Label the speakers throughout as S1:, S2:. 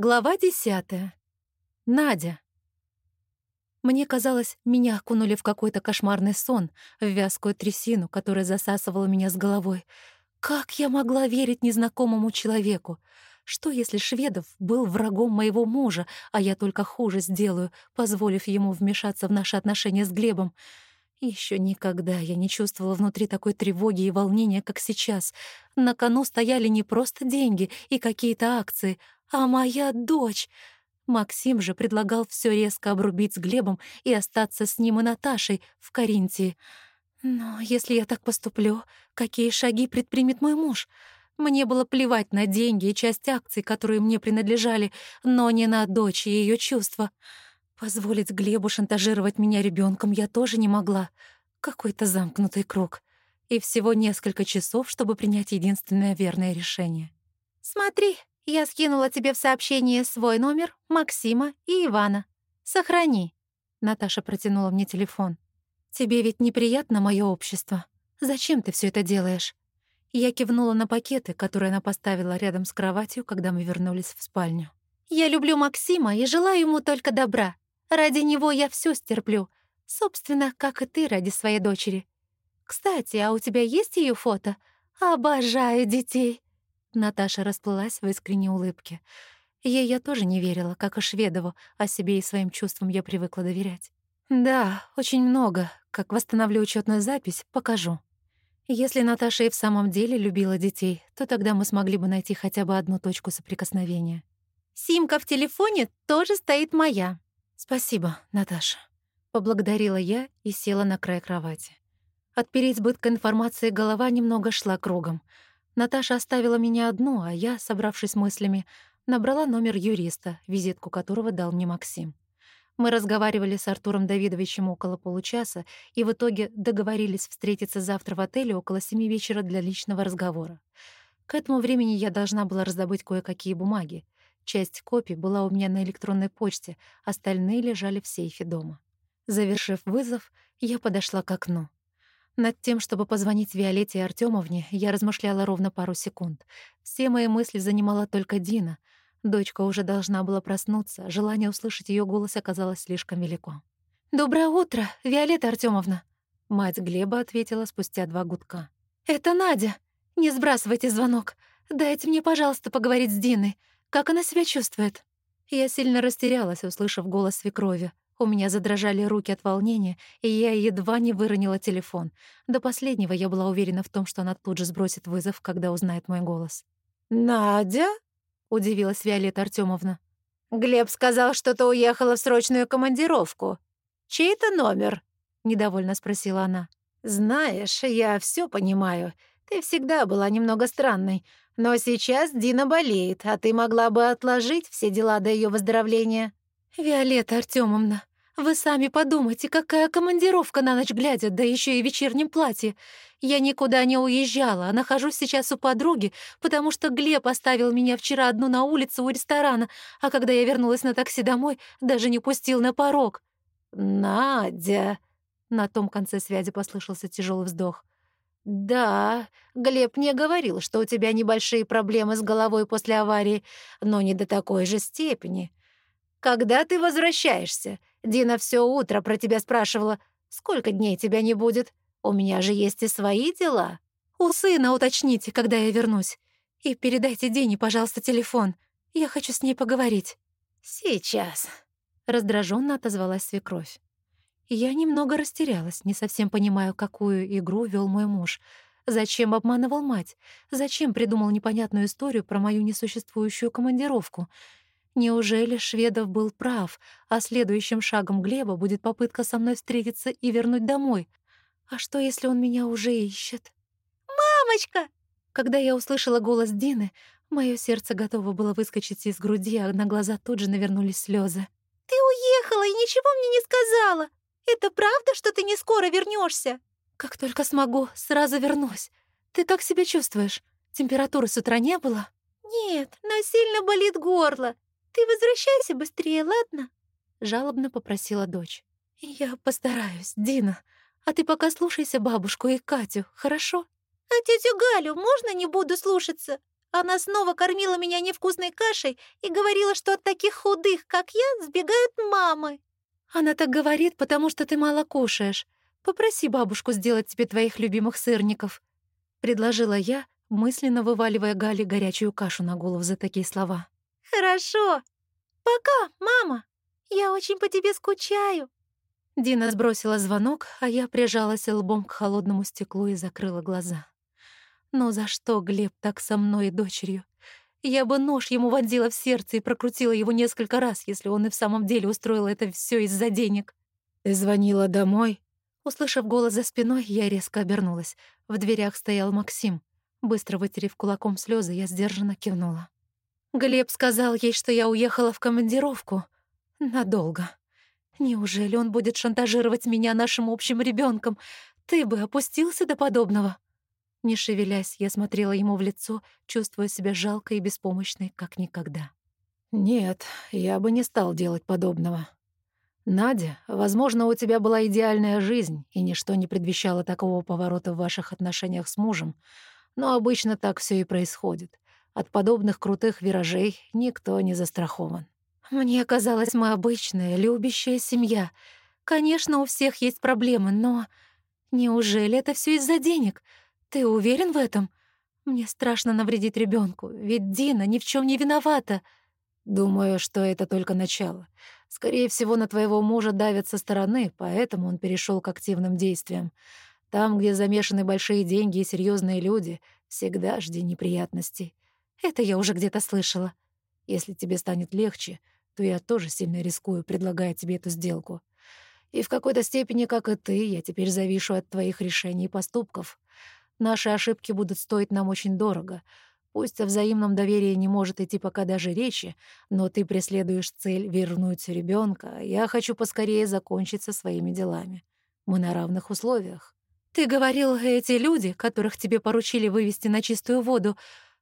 S1: Глава десятая. Надя. Мне казалось, меня окунули в какой-то кошмарный сон, в вязкую трясину, которая засасывала меня с головой. Как я могла верить незнакомому человеку? Что, если Шведов был врагом моего мужа, а я только хуже сделаю, позволив ему вмешаться в наши отношения с Глебом? Еще никогда я не чувствовала внутри такой тревоги и волнения, как сейчас. На кону стояли не просто деньги и какие-то акции, а моя дочь. Максим же предлагал все резко обрубить с Глебом и остаться с ним и Наташей в Каринтии. Но если я так поступлю, какие шаги предпримет мой муж? Мне было плевать на деньги и часть акций, которые мне принадлежали, но не на дочь и ее чувства. Позволить Глебу шантажировать меня ребенком я тоже не могла. Какой-то замкнутый круг. И всего несколько часов, чтобы принять единственное верное решение. «Смотри, я скинула тебе в сообщение свой номер, Максима и Ивана. Сохрани». Наташа протянула мне телефон. «Тебе ведь неприятно мое общество. Зачем ты все это делаешь?» Я кивнула на пакеты, которые она поставила рядом с кроватью, когда мы вернулись в спальню. «Я люблю Максима и желаю ему только добра. Ради него я все стерплю. Собственно, как и ты ради своей дочери. Кстати, а у тебя есть ее фото? Обожаю детей!» Наташа расплылась в искренней улыбке. Ей я тоже не верила, как и Шведову, а себе и своим чувствам я привыкла доверять. «Да, очень много. Как восстановлю учетную запись, покажу». Если Наташа и в самом деле любила детей, то тогда мы смогли бы найти хотя бы одну точку соприкосновения. «Симка в телефоне тоже стоит моя». «Спасибо, Наташа», — поблагодарила я и села на край кровати. От переизбытка информации голова немного шла кругом — Наташа оставила меня одну, а я, собравшись мыслями, набрала номер юриста, визитку которого дал мне Максим. Мы разговаривали с Артуром Давидовичем около получаса и в итоге договорились встретиться завтра в отеле около семи вечера для личного разговора. К этому времени я должна была раздобыть кое-какие бумаги. Часть копий была у меня на электронной почте, остальные лежали в сейфе дома. Завершив вызов, я подошла к окну. Над тем, чтобы позвонить Виолетте и Артёмовне, я размышляла ровно пару секунд. Все мои мысли занимала только Дина. Дочка уже должна была проснуться, желание услышать её голос оказалось слишком велико. «Доброе утро, Виолетта Артёмовна!» Мать Глеба ответила спустя два гудка. «Это Надя! Не сбрасывайте звонок! Дайте мне, пожалуйста, поговорить с Диной. Как она себя чувствует?» Я сильно растерялась, услышав голос свекрови. У меня задрожали руки от волнения, и я едва не выронила телефон. До последнего я была уверена в том, что она тут же сбросит вызов, когда узнает мой голос.
S2: «Надя?» — удивилась Виолетта Артёмовна. «Глеб сказал, что ты уехала в срочную командировку. Чей это номер?» — недовольно спросила она. «Знаешь, я все понимаю. Ты всегда была немного странной. Но сейчас Дина болеет, а ты могла бы отложить все дела до ее выздоровления».
S1: «Виолетта Артёмовна, вы сами подумайте, какая командировка на ночь глядя, да еще и в вечернем платье. Я никуда не уезжала, а нахожусь сейчас у подруги, потому что Глеб оставил меня вчера одну на улице у ресторана, а когда я вернулась на такси домой, даже не пустил на порог.
S2: «Надя!» — на том конце связи послышался тяжелый вздох. «Да, Глеб мне говорил, что у тебя небольшие проблемы с головой после аварии, но не до такой же степени. Когда ты возвращаешься? Дина все утро про тебя спрашивала. Сколько дней тебя не будет? У меня же есть и свои дела.
S1: У сына уточните, когда я вернусь. И передайте Дине, пожалуйста, телефон. Я хочу с ней поговорить.
S2: Сейчас.
S1: Раздраженно отозвалась свекровь. Я немного растерялась, не совсем понимаю, какую игру вел мой муж. Зачем обманывал мать? Зачем придумал непонятную историю про мою несуществующую командировку? Неужели Шведов был прав, а следующим шагом Глеба будет попытка со мной встретиться и вернуть домой? А что, если он меня уже ищет?
S3: «Мамочка!»
S1: Когда я услышала голос Дины, мое сердце готово было выскочить из груди, а на глаза тут же навернулись слезы.
S3: «Ты уехала и ничего мне не сказала! Это правда, что ты не скоро вернешься?
S1: «Как только смогу, сразу вернусь. Ты как себя чувствуешь? Температуры с утра не было?»
S3: «Нет, но сильно болит горло. «Ты возвращайся быстрее, ладно?»
S1: — жалобно попросила дочь. «Я постараюсь, Дина. А ты пока слушайся бабушку и Катю, хорошо?»
S3: «А тетю Галю можно не буду слушаться? Она снова кормила меня невкусной кашей и говорила, что от таких худых, как я, сбегают мамы.
S1: Она так говорит, потому что ты мало кушаешь. Попроси бабушку сделать тебе твоих любимых сырников», — предложила я, мысленно вываливая Гале горячую кашу на голову за такие слова.
S3: «Хорошо. Пока, мама. Я очень по тебе скучаю».
S1: Дина сбросила звонок, а я прижалась лбом к холодному стеклу и закрыла глаза. Но за что Глеб так со мной и дочерью? Я бы нож ему вонзила в сердце и прокрутила его несколько раз, если он и в самом деле устроил это все из-за денег. «Ты звонила домой?» Услышав голос за спиной, я резко обернулась. В дверях стоял Максим. Быстро вытерев кулаком слезы, я сдержанно кивнула. Глеб сказал ей, что я уехала в командировку. Надолго. Неужели он будет шантажировать меня нашим общим ребенком? Ты бы опустился до подобного? Не шевелясь, я смотрела ему в лицо, чувствуя себя жалкой и беспомощной, как никогда. «Нет, я бы не стал делать подобного. Надя, возможно, у тебя была идеальная жизнь, и ничто не предвещало такого поворота в ваших отношениях с мужем, но обычно так все и происходит. От подобных крутых виражей никто не застрахован». «Мне казалось, мы обычная, любящая семья. Конечно, у всех есть проблемы, но... Неужели это все из-за денег?» «Ты уверен в этом? Мне страшно навредить ребенку, ведь Дина ни в чем не виновата». «Думаю, что это только начало. Скорее всего, на твоего мужа давят со стороны, поэтому он перешел к активным действиям. Там, где замешаны большие деньги и серьезные люди, всегда жди неприятностей. Это я уже где-то слышала. Если тебе станет легче, то я тоже сильно рискую, предлагая тебе эту сделку. И в какой-то степени, как и ты, я теперь завишу от твоих решений и поступков. Наши ошибки будут стоить нам очень дорого. Пусть о взаимном доверии не может идти пока даже речи, но ты преследуешь цель вернуть ребенка. Я хочу поскорее закончить со своими делами. Мы на равных условиях. Ты говорил, эти люди, которых тебе поручили вывести на чистую воду,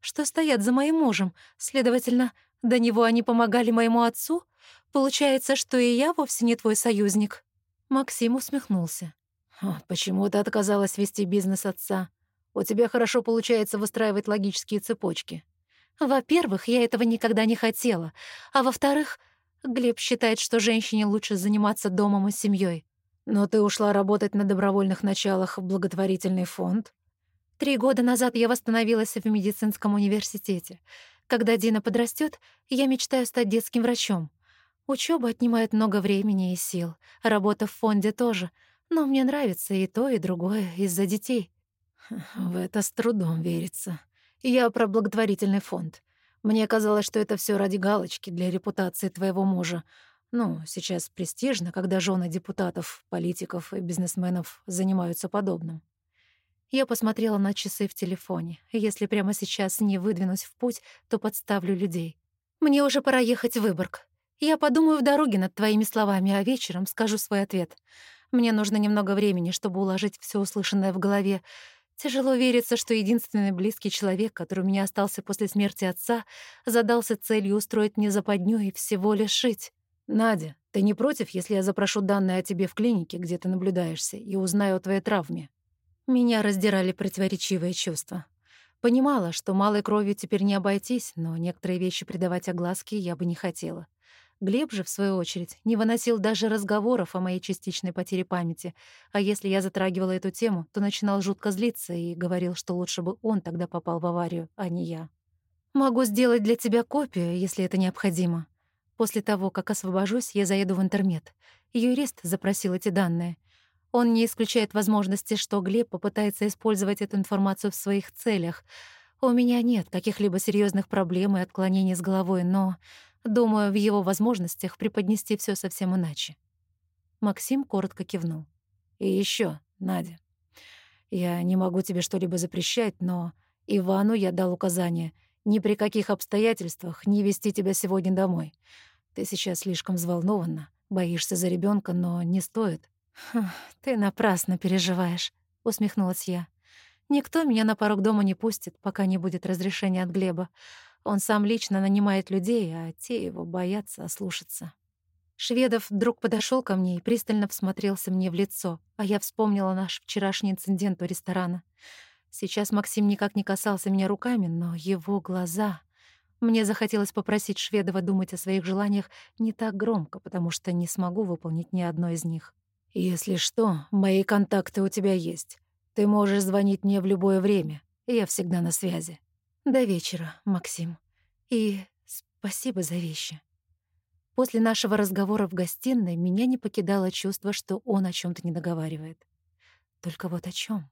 S1: что стоят за моим мужем. Следовательно, до него они помогали моему отцу? Получается, что и я вовсе не твой союзник?» Максим усмехнулся. «Почему ты отказалась вести бизнес отца? У тебя хорошо получается выстраивать логические цепочки. Во-первых, я этого никогда не хотела. А во-вторых, Глеб считает, что женщине лучше заниматься домом и семьей. Но ты ушла работать на добровольных началах в благотворительный фонд. Три года назад я восстановилась в медицинском университете. Когда Дина подрастет, я мечтаю стать детским врачом. Учеба отнимает много времени и сил, работа в фонде тоже, но мне нравится и то, и другое из-за детей. В это с трудом верится. Я про благотворительный фонд. Мне казалось, что это все ради галочки для репутации твоего мужа. Ну, сейчас престижно, когда жены депутатов, политиков и бизнесменов занимаются подобным. Я посмотрела на часы в телефоне. Если прямо сейчас не выдвинусь в путь, то подставлю людей. Мне уже пора ехать в Выборг. Я подумаю в дороге над твоими словами, а вечером скажу свой ответ. Мне нужно немного времени, чтобы уложить все услышанное в голове, Тяжело верится, что единственный близкий человек, который у меня остался после смерти отца, задался целью устроить мне западню и всего лишить. «Надя, ты не против, если я запрошу данные о тебе в клинике, где ты наблюдаешься, и узнаю о твоей травме?» Меня раздирали противоречивые чувства. Понимала, что малой кровью теперь не обойтись, но некоторые вещи придавать огласке я бы не хотела. Глеб же, в свою очередь, не выносил даже разговоров о моей частичной потере памяти, а если я затрагивала эту тему, то начинал жутко злиться и говорил, что лучше бы он тогда попал в аварию, а не я. «Могу сделать для тебя копию, если это необходимо. После того, как освобожусь, я заеду в интернет. Юрист запросил эти данные. Он не исключает возможности, что Глеб попытается использовать эту информацию в своих целях. У меня нет каких-либо серьезных проблем и отклонений с головой, но Думаю, в его возможностях преподнести все совсем иначе. Максим коротко кивнул. «И еще, Надя, я не могу тебе что-либо запрещать, но Ивану я дал указание ни при каких обстоятельствах не вести тебя сегодня домой. Ты сейчас слишком взволнована, боишься за ребенка, но не стоит». «Ты напрасно переживаешь», — усмехнулась я. «Никто меня на порог дома не пустит, пока не будет разрешения от Глеба. Он сам лично нанимает людей, а те его боятся ослушаться. Шведов вдруг подошел ко мне и пристально всмотрелся мне в лицо, а я вспомнила наш вчерашний инцидент у ресторана. Сейчас Максим никак не касался меня руками, но его глаза... Мне захотелось попросить Шведова думать о своих желаниях не так громко, потому что не смогу выполнить ни одно из них. «Если что, мои контакты у тебя есть. Ты можешь звонить мне в любое время. Я всегда на связи».
S2: «До вечера, Максим. И спасибо за вещи». После нашего разговора в гостиной меня не покидало чувство, что он о чем то не договаривает. Только вот о чем?